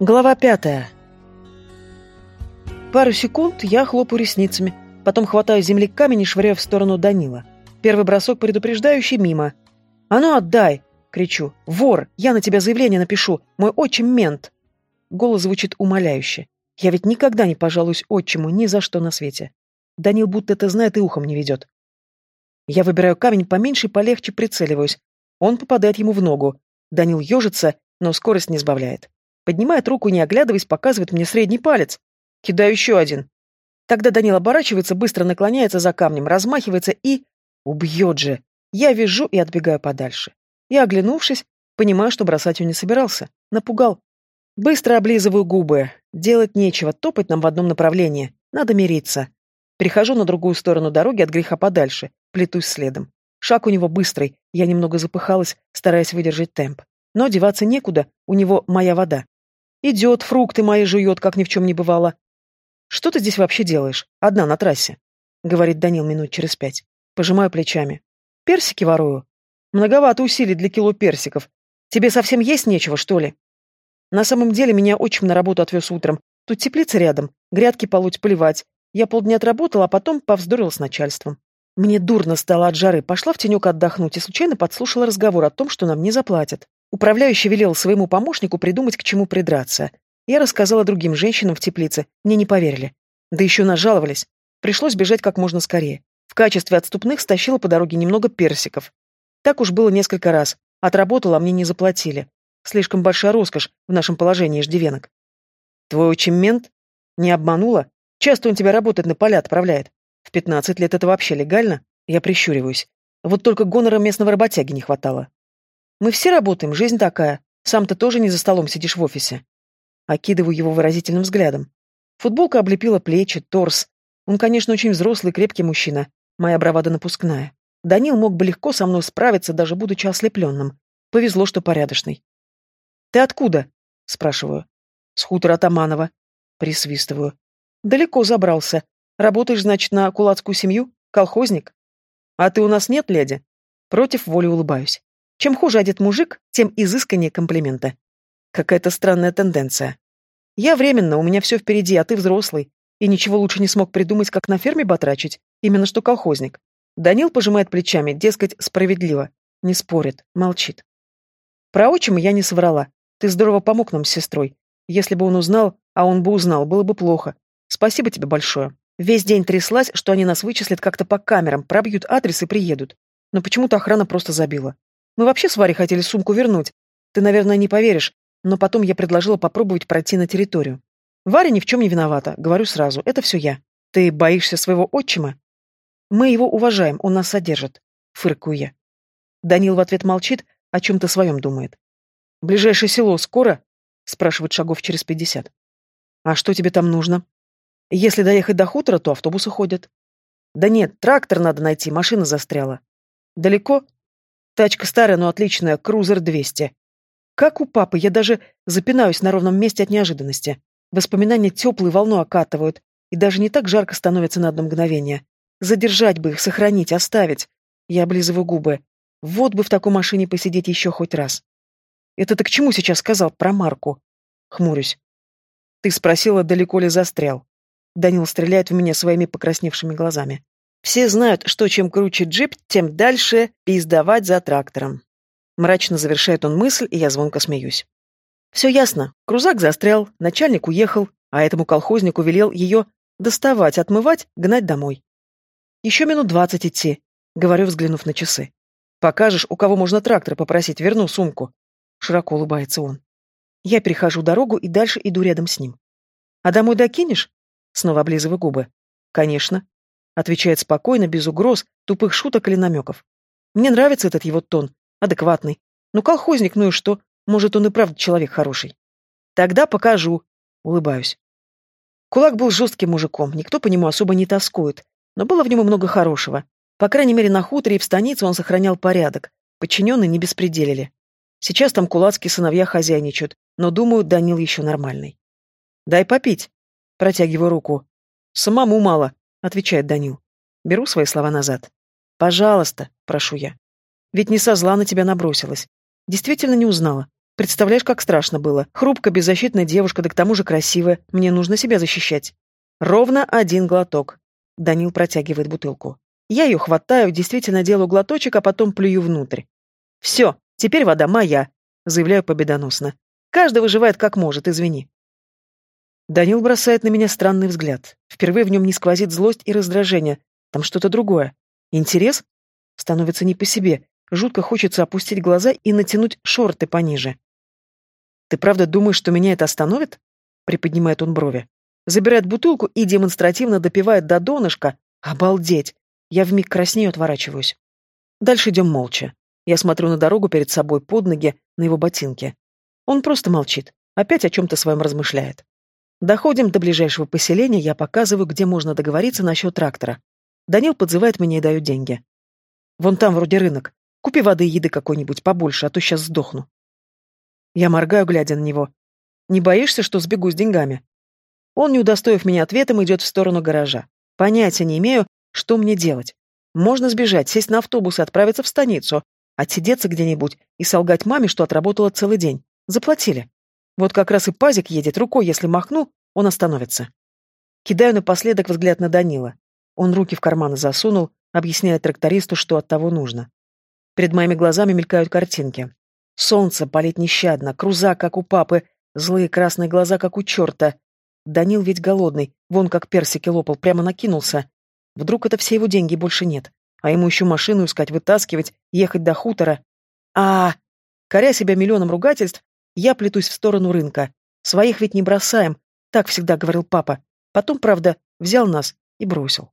Глава пятая. Пару секунд я хлопаю ресницами, потом хватаю земли камень и швыряю в сторону Данила. Первый бросок предупреждающий мимо. «А ну отдай!» — кричу. «Вор! Я на тебя заявление напишу! Мой отчим мент!» Голос звучит умоляюще. Я ведь никогда не пожалуюсь отчиму ни за что на свете. Данил будто это знает и ухом не ведет. Я выбираю камень поменьше и полегче прицеливаюсь. Он попадает ему в ногу. Данил ежится, но скорость не сбавляет. Поднимает руку, не оглядываясь, показывает мне средний палец. Кидаю еще один. Тогда Данил оборачивается, быстро наклоняется за камнем, размахивается и... Убьет же. Я вижу и отбегаю подальше. И, оглянувшись, понимаю, что бросать он не собирался. Напугал. Быстро облизываю губы. Делать нечего, топать нам в одном направлении. Надо мириться. Перехожу на другую сторону дороги от греха подальше. Плетусь следом. Шаг у него быстрый. Я немного запыхалась, стараясь выдержать темп. Но деваться некуда, у него моя вода. Идет, фрукты мои жует, как ни в чем не бывало. «Что ты здесь вообще делаешь? Одна на трассе?» — говорит Данил минут через пять. Пожимаю плечами. «Персики ворую. Многовато усилий для кило персиков. Тебе совсем есть нечего, что ли?» На самом деле меня отчим на работу отвез утром. Тут теплица рядом, грядки полоть, поливать. Я полдня отработала, а потом повздорила с начальством. Мне дурно стало от жары, пошла в тенек отдохнуть и случайно подслушала разговор о том, что нам не заплатят. Управляющий велел своему помощнику придумать, к чему придраться. Я рассказала другим женщинам в теплице, мне не поверили. Да еще нажаловались. Пришлось бежать как можно скорее. В качестве отступных стащила по дороге немного персиков. Так уж было несколько раз. Отработала, а мне не заплатили. Слишком большая роскошь в нашем положении иждивенок. Твой отчим мент? Не обманула? Часто он тебя работать на поля отправляет. В пятнадцать лет это вообще легально? Я прищуриваюсь. Вот только гонора местного работяги не хватало. Мы все работаем, жизнь такая. Сам-то тоже не за столом сидишь в офисе. Окидываю его выразительным взглядом. Футболка облепила плечи, торс. Он, конечно, очень взрослый, крепкий мужчина. Моя бравада напускная. Данил мог бы легко со мной справиться, даже будучи ослепленным. Повезло, что порядочный. «Ты откуда?» — спрашиваю. «С хутора Таманова». Присвистываю. «Далеко забрался. Работаешь, значит, на кулацкую семью? Колхозник?» «А ты у нас нет, леди?» Против воли улыбаюсь. Чем хуже одет мужик, тем изысканнее комплимента. Какая-то странная тенденция. Я временно, у меня все впереди, а ты взрослый. И ничего лучше не смог придумать, как на ферме батрачить. Именно что колхозник. Данил пожимает плечами, дескать, справедливо. Не спорит, молчит. Про отчима я не соврала. Ты здорово помог нам с сестрой. Если бы он узнал, а он бы узнал, было бы плохо. Спасибо тебе большое. Весь день тряслась, что они нас вычислят как-то по камерам, пробьют адрес и приедут. Но почему-то охрана просто забила. Мы вообще с Варей хотели сумку вернуть. Ты, наверное, не поверишь, но потом я предложила попробовать пройти на территорию. Варя ни в чем не виновата, говорю сразу, это все я. Ты боишься своего отчима? Мы его уважаем, он нас содержит. Фыркую я. Данил в ответ молчит, о чем-то своем думает. «Ближайшее село скоро?» — спрашивает шагов через пятьдесят. «А что тебе там нужно?» «Если доехать до хутора, то автобусы ходят». «Да нет, трактор надо найти, машина застряла». «Далеко?» Тачка старая, но отличная, крузер 200. Как у папы, я даже запинаюсь на ровном месте от неожиданности. Воспоминания теплой волну окатывают, и даже не так жарко становится на одно мгновение. Задержать бы их, сохранить, оставить. Я облизываю губы. Вот бы в такой машине посидеть еще хоть раз. Это ты к чему сейчас сказал про Марку? Хмурюсь. Ты спросила, далеко ли застрял. Данил стреляет в меня своими покрасневшими глазами. Все знают, что чем круче джип, тем дальше пиздовать за трактором. Мрачно завершает он мысль, и я звонко смеюсь. Все ясно. Крузак застрял, начальник уехал, а этому колхознику велел ее доставать, отмывать, гнать домой. Еще минут двадцать идти, говорю, взглянув на часы. Покажешь, у кого можно трактор попросить, верну сумку. Широко улыбается он. Я перехожу дорогу и дальше иду рядом с ним. А домой докинешь? Снова облизываю губы. Конечно. Отвечает спокойно, без угроз, тупых шуток или намеков. Мне нравится этот его тон, адекватный. Ну, колхозник, ну и что? Может, он и правда человек хороший. Тогда покажу. Улыбаюсь. Кулак был жестким мужиком, никто по нему особо не тоскует, но было в нем много хорошего. По крайней мере, на хуторе и в станице он сохранял порядок. Подчиненные не беспределили. Сейчас там кулацкие сыновья хозяйничают, но, думаю, Данил еще нормальный. «Дай попить», — протягиваю руку. «Самому мало», — отвечает Данил. Беру свои слова назад. «Пожалуйста», — прошу я. Ведь не со зла на тебя набросилась. Действительно не узнала. Представляешь, как страшно было. Хрупкая, беззащитная девушка, да к тому же красивая. Мне нужно себя защищать. Ровно один глоток. Данил протягивает бутылку. Я ее хватаю, действительно делаю глоточек, а потом плюю внутрь. Все, теперь вода моя, заявляю победоносно. Каждый выживает как может, извини. Данил бросает на меня странный взгляд. Впервые в нем не сквозит злость и раздражение. Там что-то другое. Интерес? Становится не по себе. Жутко хочется опустить глаза и натянуть шорты пониже. «Ты правда думаешь, что меня это остановит?» Приподнимает он брови. Забирает бутылку и демонстративно допивает до донышка. Обалдеть! Я вмиг краснею, отворачиваюсь. Дальше идем молча. Я смотрю на дорогу перед собой, под ноги, на его ботинки. Он просто молчит, опять о чем-то своем размышляет. Доходим до ближайшего поселения, я показываю, где можно договориться насчет трактора. Данил подзывает меня и дает деньги. Вон там вроде рынок. Купи воды и еды какой-нибудь побольше, а то сейчас сдохну. Я моргаю, глядя на него. «Не боишься, что сбегу с деньгами?» Он, не удостоив меня ответом, идет в сторону гаража. Понятия не имею, что мне делать. Можно сбежать, сесть на автобус и отправиться в станицу, отсидеться где-нибудь и солгать маме, что отработала целый день. Заплатили. Вот как раз и пазик едет, рукой если махну, он остановится. Кидаю напоследок взгляд на Данила. Он руки в карманы засунул, объясняя трактористу, что от того нужно. Перед моими глазами мелькают картинки. Солнце палит нещадно, круза, как у папы, злые красные глаза, как у черта. Данил ведь голодный, вон как персики лопал, прямо накинулся. Вдруг это все его деньги больше нет, а ему еще машину искать, вытаскивать, ехать до хутора. А, коря себя миллионом ругательств, я плетусь в сторону рынка. Своих ведь не бросаем, так всегда говорил папа. Потом, правда, взял нас и бросил.